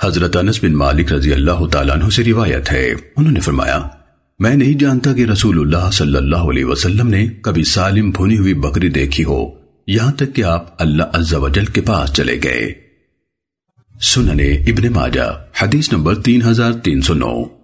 حضرت انس بن مالک رضی اللہ تعالیٰ عنہ سے روایت ہے۔ انہوں نے فرمایا، میں نہیں جانتا کہ رسول اللہ صلی اللہ علیہ وسلم نے کبھی سالم بھونی ہوئی بکری دیکھی ہو، یہاں تک کہ آپ اللہ عز و جل کے پاس چلے گئے۔ سننے ابن ماجہ، حدیث نمبر تین ہزار تین سو نو۔